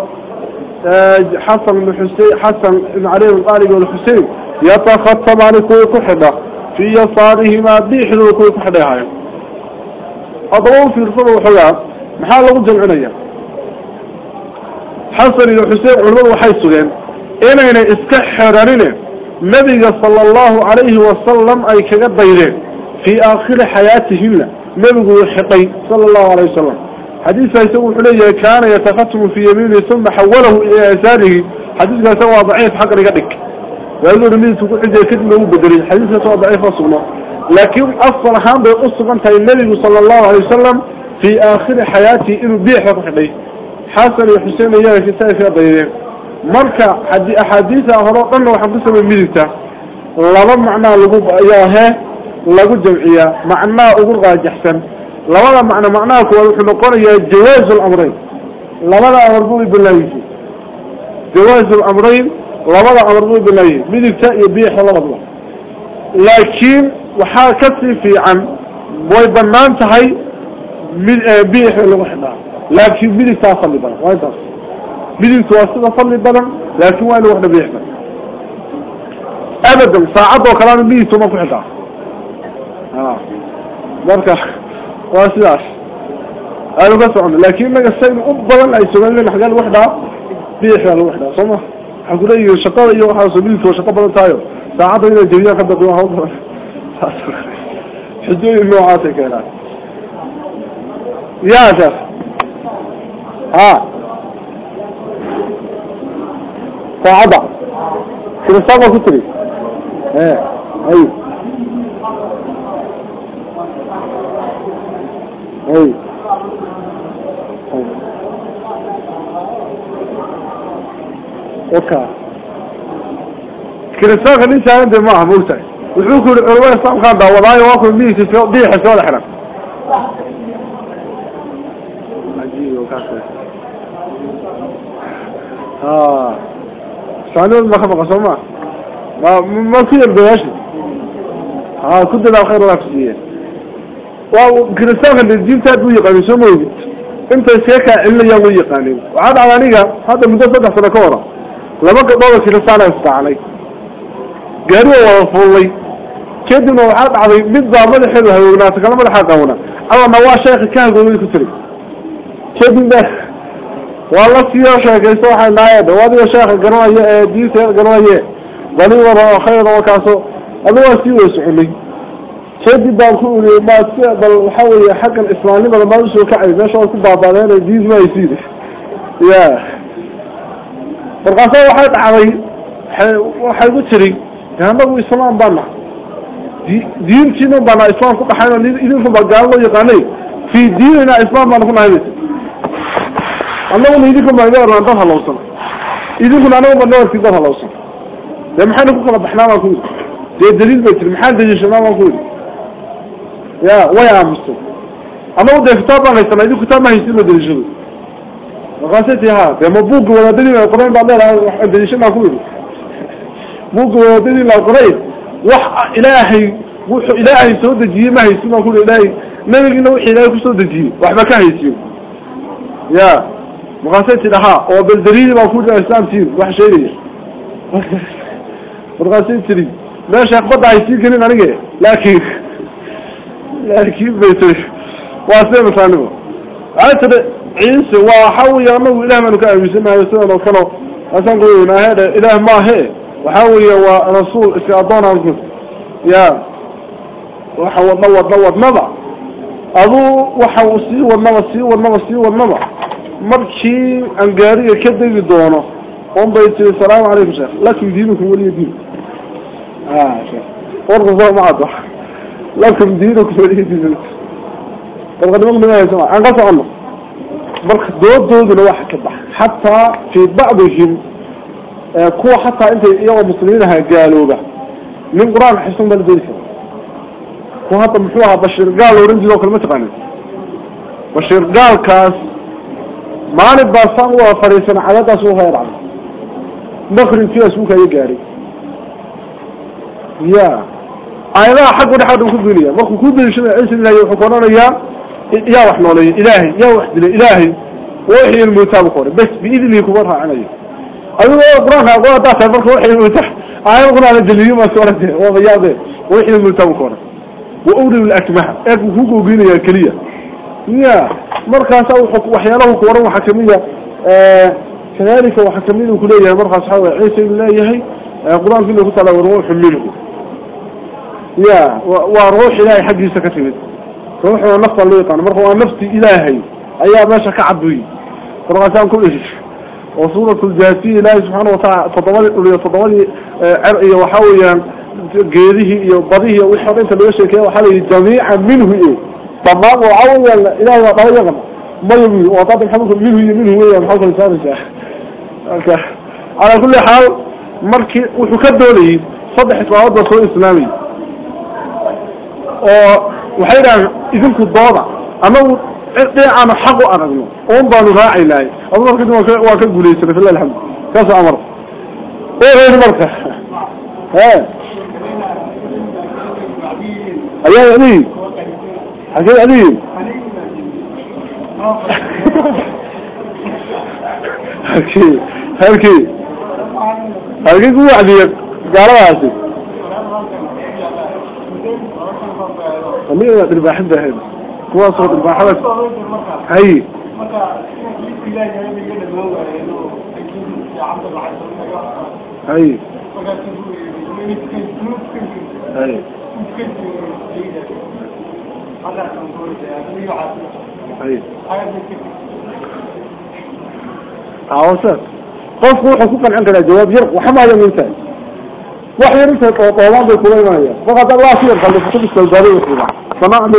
حسن بن حسين حسن بن علي بن طالب والحسين يتخطب عن كل كحدة في يسارهما بيحد كل كحدة أضروا في رسول وحيا محال لغو جمعنيا حسن بن حسين علمه وحي سجين إننا اسكحرانين نبي صلى الله عليه وسلم أي كقد ديرين في آخر حياتهن. نبي حقي صلى الله عليه وسلم. حديث يسوي حلية كان يتختم في يمينه ثم حوله إلى يساره حديث يسوي ضعيف حق رقدك وقالوا سكون عندي كتب له بدري. حديث يسوي ضعيف أصلا. لكن أصلا هم بيقص أنت النبي صلى الله عليه وسلم في آخر حياته إنه بيح حقي. حسن وحسين إياه في سائف يضيين مركا أحاديث أهراء وحدث من ميلته لما معنى لقوب إياه. Lagu jamciyaa macnaa ugu raajaxsan labada macno macnaha kuwaad wuxuu noqonayaa jawaazu lamrayn labada amar buu bilaayisay jawaazu lamrayn labada amar buu bilaayay midigta iyo biixa labadaba laakiin waxaa kasii fiican way banaan tahay mid biix lagu xidhaa laakiin midigtaa fadli badan waa intaas midigtu waa sida fadli badan laakiin waa in lagu xidha biixda abadan saacadoo kalena midigtu ma ku xidhaa آه. مركا آه، واسلاش أنا بس عنه لكن ما جسّين أبداً لا يسمعون من الوحدة واحدة بيحها الواحدة صما حقولي يو شقّا يو حاسبين تو شقّا بدل تايو. ساعات إلى الدنيا قد تروح هذا شدوا النوعات كذا يا شف ها آه. ساعات كل سبعة كتري إيه. أيوه. أي. وكا كرساخ اللي شاهد معه موسى وحوك الرواية الصعب خان ده والله واقف مية في ضيح سؤال حرام ها وكاكا ما خبق سمع ما ما في البياشي آه كنت لا خير ولا فسيه وكريستيان اللي الدين تاد ويقاني سو موجود أنت سيكا إلا يوم يقاني وعاد على نيغا هذا مدة صدح سنة كورة لما قدوة كريستيان استعلي. قالوا وفولي كدنا وعاد على مدة مدحة وهيونات كلام مدحة قونا أما نوا شيخ كان قولي كتري. كدنا والله سيا شيخ يسوح النايد وادي شيخ قنوة دي سير قنوة بني ورا خير وكاسو. هذا هو سيا يسحلي kadib baan ku uri ma bal waxa weeye xaggan islaamnimada ma usoo kacay meesha oo ku baabaadeen diis ma aysiid ya markaasa waxay dhacday waxay ku tiri anagu islaam baana diintiina baana islaam ku dhaxayn idinku ba gaal loo yaqaanay fi diinina islaam baana ku nahay annaguna idinku ma idin dad halowsan idinkuna anagu ma dhawarki dad halowsan dee maxayna ku kala baxnaa baan ku yidhi dee daliil bay tiri maxaan daliishanaa baan ku yidhi يا ويا مسلم أنا ودي كتاب أنا يسمع كتاب ما يصير مدري وقاسيتي ها ده مبوق ولا دليل القرآن بعد لا دليل ما أقول. بوق ولا دليل القرآن وح إلهي وح إلهي سود الجي ما ما أقول إلهي. نبي إنه إلهي كسود الجي وح ما كان يصير يا وقاسيتي لها وبالدليل ما أقول الإسلام تير وح شيء. وقاسيتي ماشي أقبض عيسير كنين أنا لكن لكن بيتري واسمه مثلا عتر عيسى وحاول أنه إله من كان يسمى يسمى وكانوا أسان قلنا هذا إله ما هي. وحاول ورسول إسعادون عنكم يا. وحاول نوض نوض نضع أبو وحاول سي والنوض سي والنوض سي والنوض مرشي أنقارية كده يدونه قم بيتري السلام عليكم شيخ. لكن دينكم ولي دين. آه شيخ. ورغضوا معه لكن دينك فريد دينك فقد مغنى ما يسمع عن قصة عنه. بل دود دود الواحد كبح حتى في بعضهم كو حتى أنت يوم مسلمين قالوا به. من قرآن حسن بالذلك كو حتى محوها بشير قال ورنجي كلمة غني بشير قال كاس ما نبقى صنوة فريسان على تسوها يرعب مخرج فيها سوكا يقاري. يا آياتها حق ولا حد وكل دنيا ما كل دنيا شنو عيسى الله يحكمنا يا يا وحنا لي إلهي يا وحد إلهي وحي المتاب قول بس بإذن يكبرها علي أيوة قرآن قرآن تاسع مرك وحي المتاب آية قرآن الجليل ما سورته وضياضه وحي المتاب قول وأولي الأكمه أكو فوقه قيل يا كلية يا مركز أو حك وحياله كورا وحكمية آه كذلك وحكمين وكلية مركز حاوي عيسى الله يهي آه قرآن كله قطع وروح منه يا وروح إلهي حقي سكتمت روح ونفط اللي يطعن. مرخوا نفسي إلهي. أيها ماشا كعبوي فرغسان كل شيء وصورة الجاسية إلهي سبحانه وتعالى. تطولي تطولي عرقية وحاويا قيده وبضيه وحاول انت اللي يشرك وحاله جميعا منه إيه. طبعا وعاويا إلهي وطاوي يغنى ما يبي وطاط الحمد منه منه إيه محاول لسان الشيخ على كل حال مركي وحكدوا لي صدح إسلامي. Oo waxay yidhahdeen idinku dooda anagu aanu xaq u aragno oon baanu raaci lahay adu marka waa ka guulaysanay filah alxamdu kaasoo amar eereer marka ayaa adigi xagee adigi halkii halkii halkii ku wacdiye gaaladaasi أمير الباحث ده هذا هو صوت الباحث هاي. هاي. هاي. هاي. عوسات قف روح حقوقا عنك الجواب يرق وحما يمين وحي رسل طوطوان بالكوين مايا فقط الله سير قال السلباري وخيرا فما عمل